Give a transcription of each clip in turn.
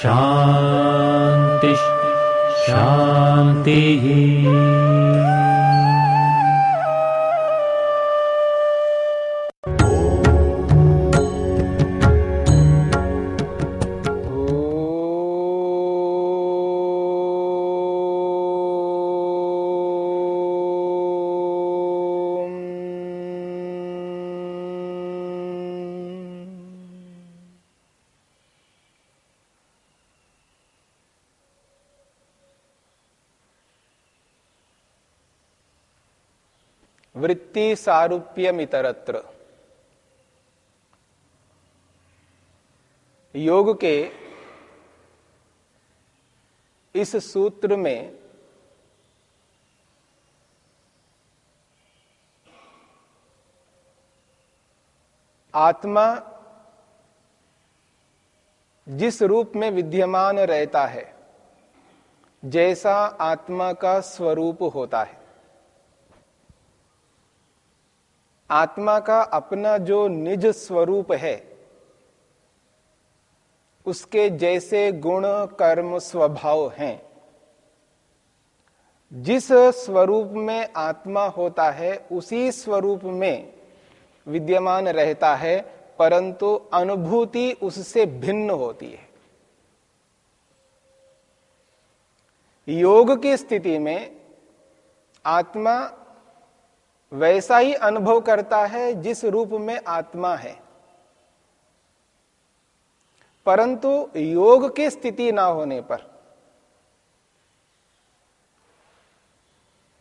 शान्तिः शान्तिः वृत्ति सारूप्यम इतरत्र योग के इस सूत्र में आत्मा जिस रूप में विद्यमान रहता है, जैसा आत्मा का स्वरूप होता है। आत्मा का अपना जो निज स्वरूप है, उसके जैसे गुण, कर्म, स्वभाव हैं। जिस स्वरूप में आत्मा होता है, उसी स्वरूप में विद्यमान रहता है, परंतु अनुभूति उससे भिन्न होती है। योग की स्थिति में आत्मा वैसा ही अनुभव करता है जिस रूप में आत्मा है। परंतु योग की स्थिति ना होने पर,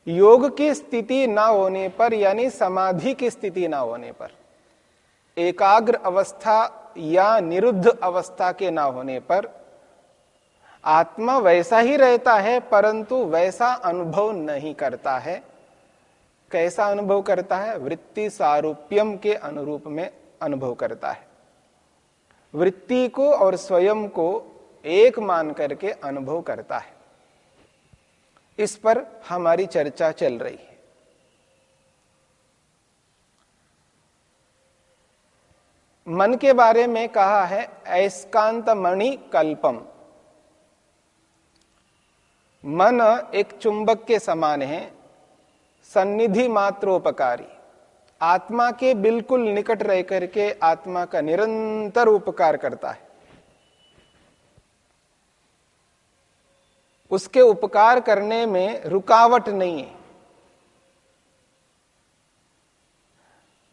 योग की स्थिति ना होने पर, यानी समाधि की स्थिति ना होने पर, एकाग्र अवस्था या निरुद्ध अवस्था के ना होने पर, आत्मा वैसा ही रहता है, परंतु वैसा अनुभव नहीं करता है। कैसा अनुभव करता है? वृत्ति सारूप्यम के अनुरूप में अनुभव करता है। वृत्ति को और स्वयं को एक मान करके अनुभव करता है। इस पर हमारी चर्चा चल रही है। मन के बारे में कहा है ऐस्कांत मणि कल्पम। मन एक चुंबक के समान है सन्निधि मात्रोपकारी। आत्मा के बिल्कुल निकट रह करके आत्मा का निरंतर उपकार करता है। उसके उपकार करने में रुकावट नहीं है।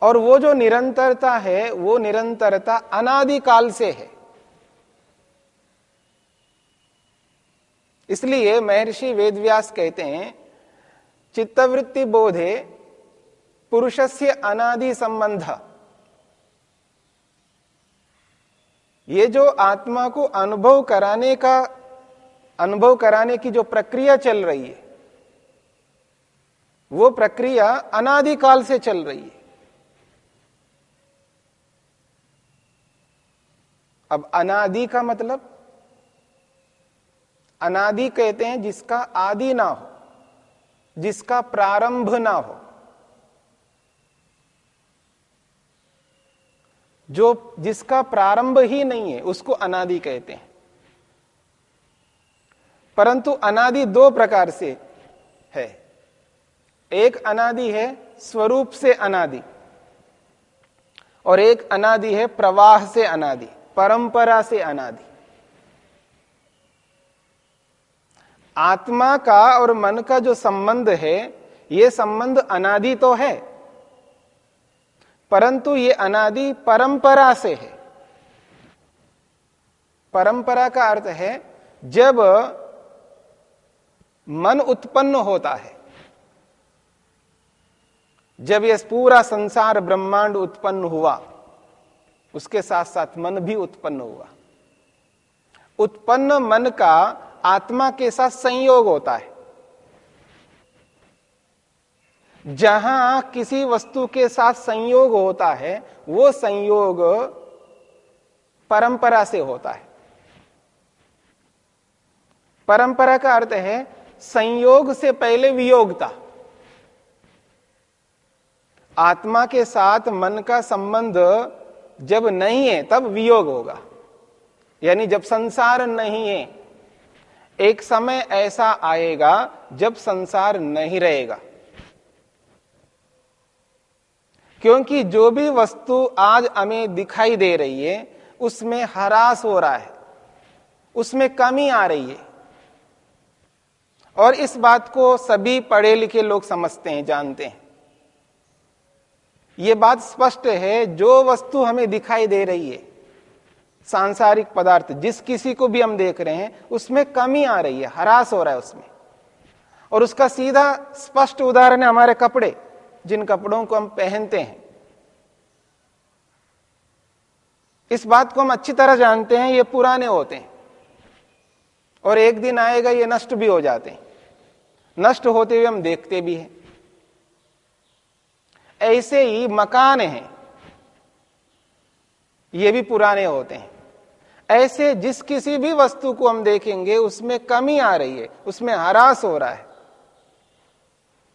और वो जो निरंतरता है, वो निरंतरता अनादिकाल से है। इसलिए महर्षि वेदव्यास कहते हैं चित्तवृत्ति बोधे पुरुषस्य अनादि संबंध। ये जो आत्मा को अनुभव कराने का, अनुभव कराने की जो प्रक्रिया चल रही है, वो प्रक्रिया अनादिकाल से चल रही है। अब अनादि का मतलब अनादि कहते हैं जिसका आदि ना हो। जिसका प्रारंभ ना हो, जो जिसका प्रारंभ ही नहीं है, उसको अनादि कहते हैं। परंतु अनादि दो प्रकार से है। एक अनादि है स्वरूप से अनादि, और एक अनादि है प्रवाह से अनादि, परंपरा से अनादि। आत्मा का और मन का जो संबंध है, ये संबंध अनादि तो है, परंतु ये अनादि परंपरा से है। परंपरा का अर्थ है, जब मन उत्पन्न होता है, जब यह पूरा संसार ब्रह्मांड उत्पन्न हुआ, उसके साथ साथ मन भी उत्पन्न हुआ। उत्पन्न मन का आत्मा के साथ संयोग होता है। जहाँ किसी वस्तु के साथ संयोग होता है, वो संयोग परंपरा से होता है। परंपरा का अर्थ है, संयोग से पहले वियोगता। आत्मा के साथ मन का संबंध जब नहीं है, तब वियोग होगा। यानी जब संसार नहीं है एक समय ऐसा आएगा जब संसार नहीं रहेगा। क्योंकि जो भी वस्तु आज हमें दिखाई दे रही है, उसमें हरास हो रहा है, उसमें कमी आ रही है। और इस बात को सभी पढ़े लिखे लोग समझते हैं, जानते हैं। यह बात स्पष्ट है, जो वस्तु हमें दिखाई दे रही है सांसारिक पदार्थ जिस किसी को भी हम देख रहे हैं, उसमें कमी आ रही है, हरास हो रहा है उसमें। और उसका सीधा स्पष्ट उदाहरण है हमारे कपड़े, जिन कपड़ों को हम पहनते हैं। इस बात को हम अच्छी तरह जानते हैं, ये पुराने होते हैं। और एक दिन आएगा, ये नष्ट भी हो जाते हैं। नष्ट होते हुए हम देखते भी हैं। ऐसे ही मकान हैं। ये भी पुराने होते हैं। ऐसे जिस किसी भी वस्तु को हम देखेंगे, उसमें कमी आ रही है, उसमें हरास हो रहा है।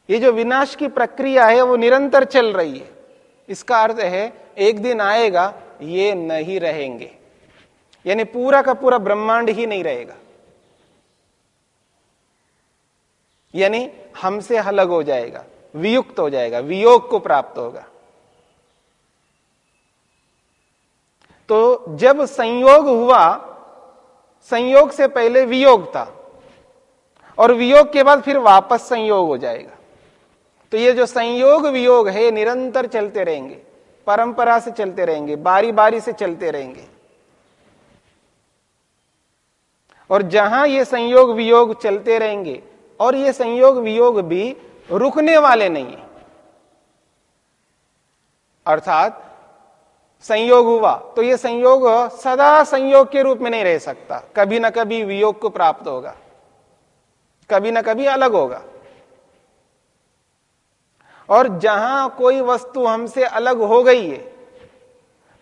ये जो विनाश की प्रक्रिया है, वो निरंतर चल रही है। इसका अर्थ है, एक दिन आएगा, ये नहीं रहेंगे। यानी पूरा का पूरा ब्रह्मांड ही नहीं रहेगा। यानी हमसे अलग हो जाएगा, वियुक्त हो जाएगा, वियोग को प्राप्त होगा। तो जब संयोग हुआ, संयोग से पहले वियोग था, और वियोग के बाद फिर वापस संयोग हो जाएगा। तो ये जो संयोग वियोग है निरंतर चलते रहेंगे, परंपरा से चलते रहेंगे बारी बारी से चलते रहेंगे। और जहाँ ये संयोग वियोग चलते रहेंगे, और ये संयोग वियोग भी रुकने वाले नहीं है। अर्थात संयोग हुआ तो ये संयोग सदा संयोग के रूप में नहीं रह सकता। कभी ना कभी वियोग को प्राप्त होगा। कभी ना कभी अलग होगा। और जहाँ कोई वस्तु हमसे अलग हो गई है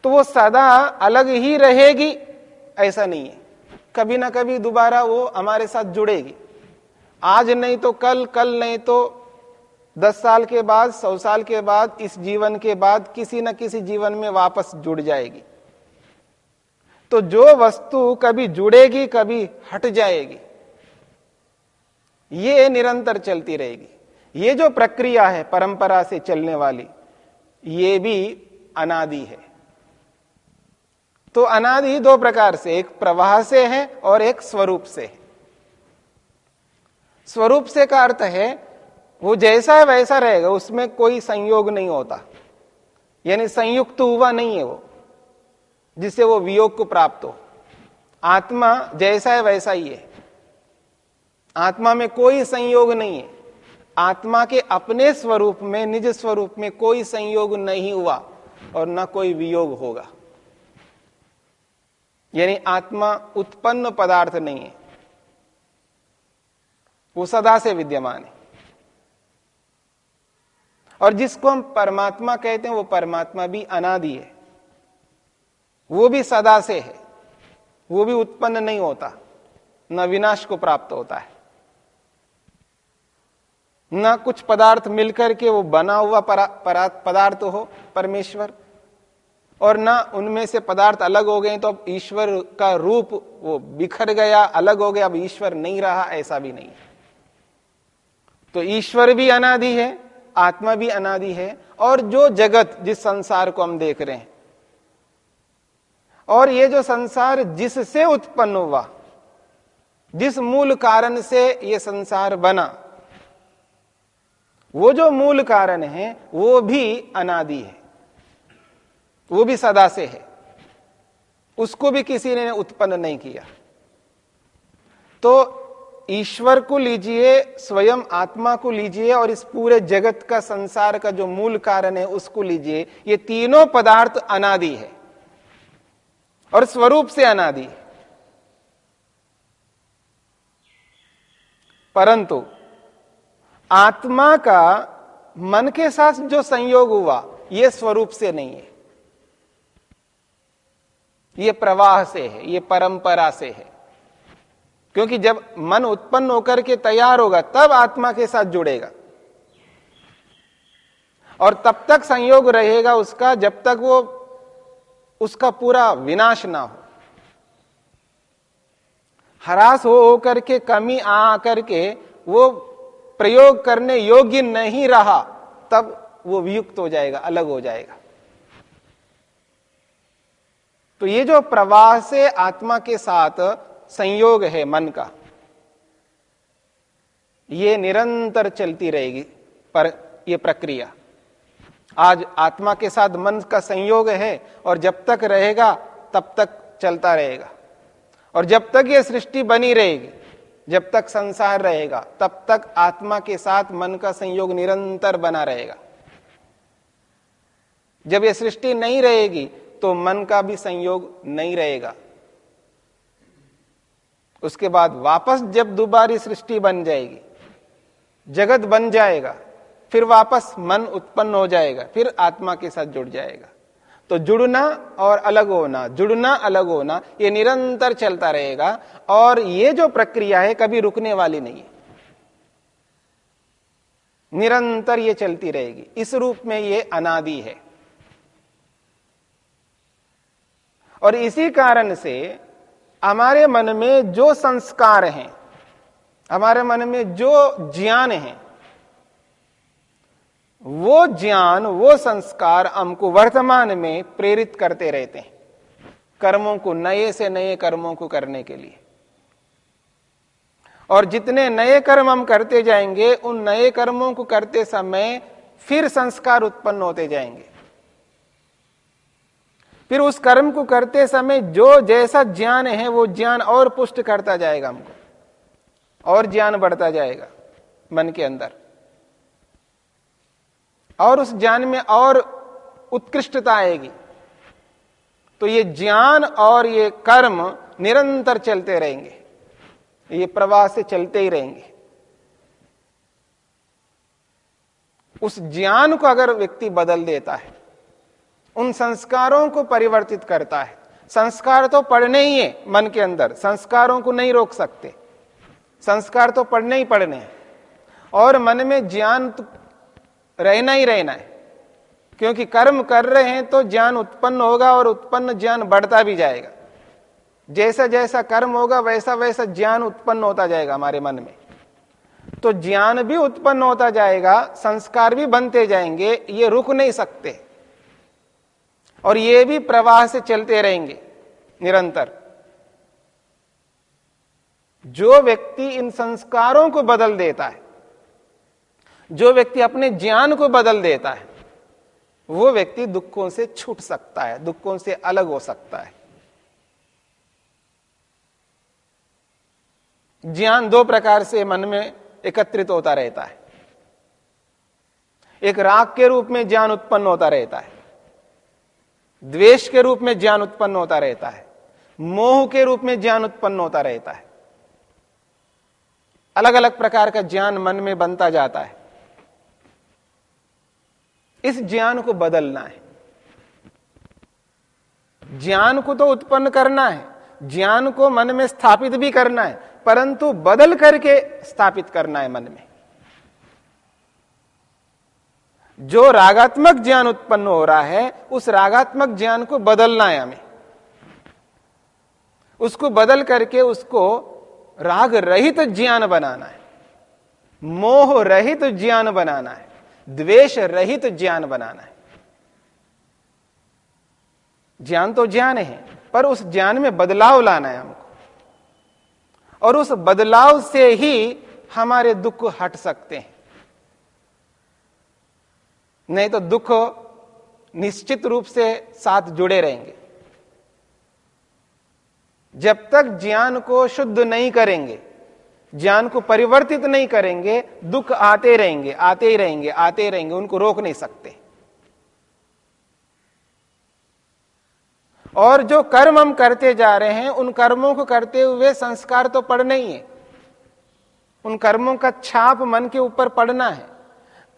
तो वो सदा अलग ही रहेगी, ऐसा नहीं है। कभी ना कभी दोबारा वो हमारे साथ जुड़ेगी। आज नहीं तो कल कल नहीं तो दस साल के बाद, सौ साल के बाद, इस जीवन के बाद किसी न किसी जीवन में वापस जुड़ जाएगी। तो जो वस्तु कभी जुड़ेगी, कभी हट जाएगी, ये निरंतर चलती रहेगी। ये जो प्रक्रिया है, परंपरा से चलने वाली, ये भी अनादि है। तो अनादि दो प्रकार से, एक प्रवाह से है और एक स्वरूप से है। स्वरूप से का अर्थ है वो जैसा है वैसा रहेगा, उसमें कोई संयोग नहीं होता। यानी संयुक्त हुआ नहीं है वो, जिससे वो वियोग को प्राप्त हो। आत्मा जैसा है वैसा ही है। आत्मा में कोई संयोग नहीं है। आत्मा के अपने स्वरूप में, निज स्वरूप में कोई संयोग नहीं हुआ और न कोई वियोग होगा। यानी आत्मा उत्पन्न पदार्थ नहीं है। वो सदा से विद्यमान है। और जिसको हम परमात्मा कहते हैं, वो परमात्मा भी अनादि है। वो भी सदा से है। वो भी उत्पन्न नहीं होता। न विनाश को प्राप्त होता है। न कुछ पदार्थ मिलकर के वो बना हुआ पदार्थ हो, परमेश्वर। और ना उनमें से पदार्थ अलग हो गए तो अब ईश्वर का रूप वो बिखर गया, अलग हो गया, अब ईश्वर नहीं रहा, ऐसा भी नहीं तो ईश्वर भी अनादि है आत्मा भी अनादि है और जो जगत जिस संसार को हम देख रहे हैं। और ये जो संसार जिससे उत्पन्न हुआ, जिस मूल कारण से ये संसार बना, वो जो मूल कारण है, वो भी अनादि है। वो भी सदा से है। उसको भी किसी ने उत्पन्न नहीं किया। तो ईश्वर को लीजिए, स्वयं आत्मा को लीजिए और इस पूरे जगत का संसार का जो मूल कारण है उसको लीजिए। ये तीनों पदार्थ अनादि है और स्वरूप से अनादि है। परंतु आत्मा का मन के साथ जो संयोग हुआ यह स्वरूप से नहीं है। यह प्रवाह से है यह परंपरा से है। क्योंकि जब मन उत्पन्न होकर के तैयार होगा, तब आत्मा के साथ जुड़ेगा। और तब तक संयोग रहेगा उसका, जब तक वो उसका पूरा विनाश ना हो। हरास हो होकर के, कमी आ करके वो प्रयोग करने योग्य नहीं रहा, तब वो वियुक्त हो जाएगा, अलग हो जाएगा। तो ये जो प्रवाह से आत्मा के साथ संयोग है मन का। ये निरंतर चलती रहेगी, पर ये प्रक्रिया। आज आत्मा के साथ मन का संयोग है, और जब तक रहेगा, तब तक चलता रहेगा। और जब तक ये सृष्टि बनी रहेगी, जब तक संसार रहेगा, तब तक आत्मा के साथ मन का संयोग निरंतर बना रहेगा। जब ये सृष्टि नहीं रहेगी तो मन का भी संयोग नहीं रहेगा। उसके बाद वापस जब दोबारी सृष्टि बन जाएगी, जगत बन जाएगा, फिर वापस मन उत्पन्न हो जाएगा, फिर आत्मा के साथ जुड़ जाएगा। तो जुड़ना और अलग होना, जुड़ना अलग होना, ये निरंतर चलता रहेगा और ये जो प्रक्रिया है कभी रुकने वाली नहीं है। निरंतर ये चलती रहेगी। इस रूप में ये अनादि है। और इसी कारण से हमारे मन में जो संस्कार हैं, हमारे मन में जो ज्ञान है, वो ज्ञान, वो संस्कार हमको वर्तमान में प्रेरित करते रहते हैं, कर्मों को, नए से नए कर्मों को करने के लिए। और जितने नए कर्म हम करते जाएँगे, उन नए कर्मों को करते समय फिर संस्कार उत्पन्न होते जाएँगे। फिर उस कर्म को करते समय जो जैसा ज्ञान है, वो ज्ञान और पुष्ट करता जाएगा हमको। और ज्ञान बढ़ता जाएगा मन के अंदर। और उस ज्ञान में और उत्कृष्टता आएगी। तो ये ज्ञान और ये कर्म निरंतर चलते रहेंगे। ये प्रवाह से चलते ही रहेंगे। उस ज्ञान को अगर व्यक्ति बदल देता है उन संस्कारों को परिवर्तित करता है। संस्कार तो पढ़ने ही है मन के अंदर। संस्कारों को नहीं रोक सकते। संस्कार तो पढ़ने ही पढ़ने हैं। और मन में ज्ञान तो रहना ही रहना है। क्योंकि कर्म कर रहे हैं तो ज्ञान उत्पन्न होगा और उत्पन्न ज्ञान बढ़ता भी जाएगा। जैसा जैसा कर्म होगा, वैसा वैसा ज्ञान उत्पन्न होता जाएगा हमारे मन में। तो ज्ञान भी उत्पन्न होता जाएगा, संस्कार भी बनते जाएँगे, ये रुक नहीं सकते। और ये भी प्रवाह से चलते रहेंगे, निरंतर। जो व्यक्ति इन संस्कारों को बदल देता है, जो व्यक्ति अपने ज्ञान को बदल देता है, वो व्यक्ति दुखों से छूट सकता है, दुखों से अलग हो सकता है। ज्ञान दो प्रकार से मन में एकत्रित होता रहता है। एक राग के रूप में ज्ञान उत्पन्न होता रहता है। द्वेष के रूप में ज्ञान उत्पन्न होता रहता है, मोह के रूप में ज्ञान उत्पन्न होता रहता है। अलग अलग प्रकार का ज्ञान मन में बनता जाता है। इस ज्ञान को बदलना है। ज्ञान को तो उत्पन्न करना है, ज्ञान को मन में स्थापित भी करना है, परंतु बदल करके स्थापित करना है मन में। जो रागात्मक ज्ञान उत्पन्न हो रहा है, उस रागात्मक ज्ञान को बदलना है हमें। उसको बदल करके उसको राग रहित तो ज्ञान बनाना है। मोह रहित तो ज्ञान बनाना है। द्वेष रहित तो ज्ञान बनाना है। ज्ञान तो ज्ञान है, पर उस ज्ञान में बदलाव लाना है हमको। और उस बदलाव से ही हमारे दुख हट सकते हैं। नहीं तो दुख निश्चित रूप से साथ जुड़े रहेंगे। जब तक ज्ञान को शुद्ध नहीं करेंगे, ज्ञान को परिवर्तित नहीं करेंगे, दुख आते रहेंगे, आते ही रहेंगे, आते ही रहेंगे, उनको रोक नहीं सकते। और जो कर्म हम करते जा रहे हैं, उन कर्मों को करते हुए संस्कार तो पड़ना ही है। उन कर्मों का छाप मन के ऊपर पड़ना है।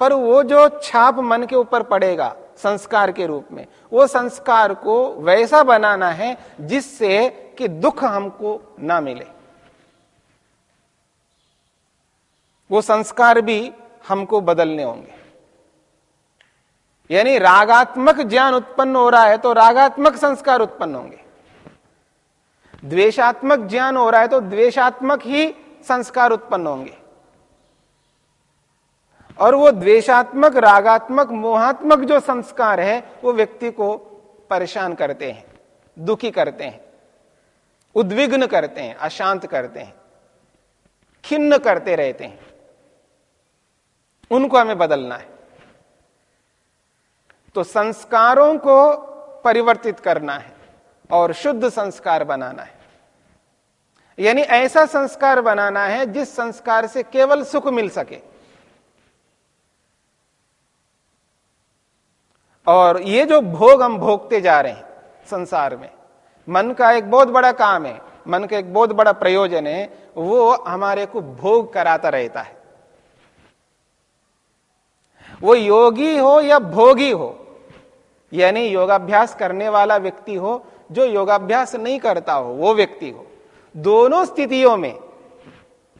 पर वो जो छाप मन के ऊपर पड़ेगा संस्कार के रूप में, वो संस्कार को वैसा बनाना है जिससे कि दुख हमको ना मिले। वो संस्कार भी हमको बदलने होंगे। यानी रागात्मक ज्ञान उत्पन्न हो रहा है तो रागात्मक संस्कार उत्पन्न होंगे। द्वेषात्मक ज्ञान हो रहा है तो द्वेषात्मक ही संस्कार उत्पन्न होंगे। और वो द्वेषात्मक, रागात्मक, मोहात्मक जो संस्कार है, वो व्यक्ति को परेशान करते हैं, दुखी करते हैं, उद्विग्न करते हैं, अशांत करते हैं, खिन्न करते रहते हैं। उनको हमें बदलना है। तो संस्कारों को परिवर्तित करना है और शुद्ध संस्कार बनाना है। यानी ऐसा संस्कार बनाना है जिस संस्कार से केवल सुख मिल सके। और ये जो भोग हम भोगते जा रहे हैं संसार में, मन का एक बहुत बड़ा काम है, मन का एक बहुत बड़ा प्रयोजन है, वो हमारे को भोग कराता रहता है। वो योगी हो या भोगी हो, यानी योगाभ्यास करने वाला व्यक्ति हो, जो योगाभ्यास नहीं करता हो, वो व्यक्ति हो। दोनों स्थितियों में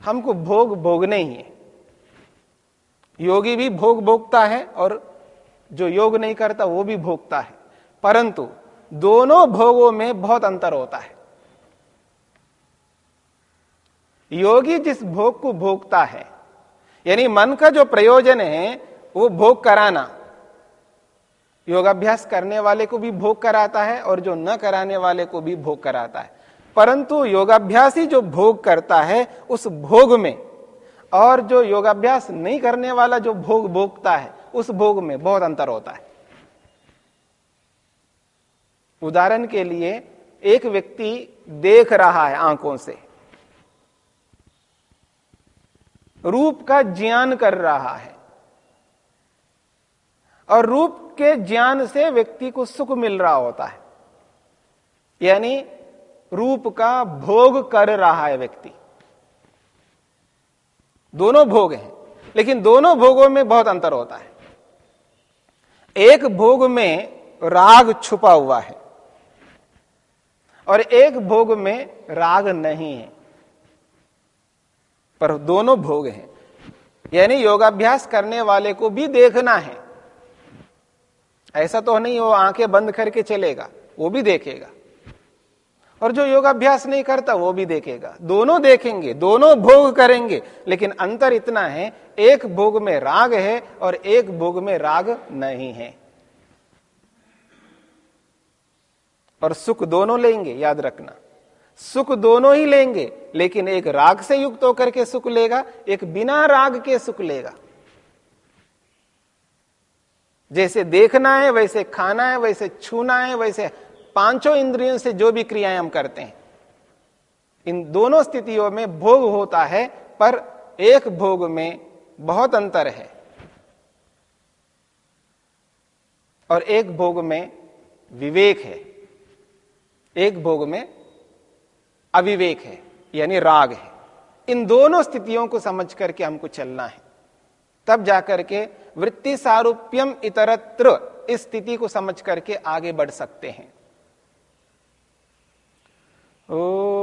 हमको भोग भोगने ही है। योगी भी भोग भोगता है और जो योग नहीं करता, वो भी भोगता है। परंतु दोनों भोगों में बहुत अंतर होता है। योगी जिस भोग को भोगता है, यानी मन का जो प्रयोजन है, वो भोग कराना। योगाभ्यास करने वाले को भी भोग कराता है और जो न कराने वाले को भी भोग कराता है। परंतु योगाभ्यासी जो भोग करता है, उस भोग में और जो योगाभ्यास नहीं करने वाला जो भोग भोगता है उस भोग में बहुत अंतर होता है। उदाहरण के लिए, एक व्यक्ति देख रहा है आँखों से। रूप का ज्ञान कर रहा है। और रूप के ज्ञान से व्यक्ति को सुख मिल रहा होता है। यानी, रूप का भोग कर रहा है व्यक्ति। दोनों भोग हैं, लेकिन दोनों भोगों में बहुत अंतर होता है। एक भोग में राग छुपा हुआ है और एक भोग में राग नहीं है, पर दोनों भोग हैं। यानी योगाभ्यास करने वाले को भी देखना है। ऐसा तो नहीं वो आँखें बंद करके चलेगा, वो भी देखेगा। और जो योगाभ्यास नहीं करता, वो भी देखेगा। दोनों देखेंगे, दोनों भोग करेंगे, लेकिन अंतर इतना है, एक भोग में राग है और एक भोग में राग नहीं है। और सुख दोनों लेंगे, याद रखना। सुख दोनों ही लेंगे, लेकिन एक राग से युक्त होकर के सुख लेगा, एक बिना राग के सुख लेगा। जैसे देखना है, वैसे खाना है, वैसे छूना है, वैसे पाँचों इंद्रियों से जो भी क्रियाएँ हम करते हैं, इन दोनों स्थितियों में भोग होता है, पर एक भोग में बहुत अंतर है। और एक भोग में विवेक है। एक भोग में अविवेक है, यानी राग है। इन दोनों स्थितियों को समझ करके हमको चलना है। तब जाकर के वृत्ति सारूप्यम इतरत्र इस स्थिति को समझ करके आगे बढ़ सकते हैं। Oh.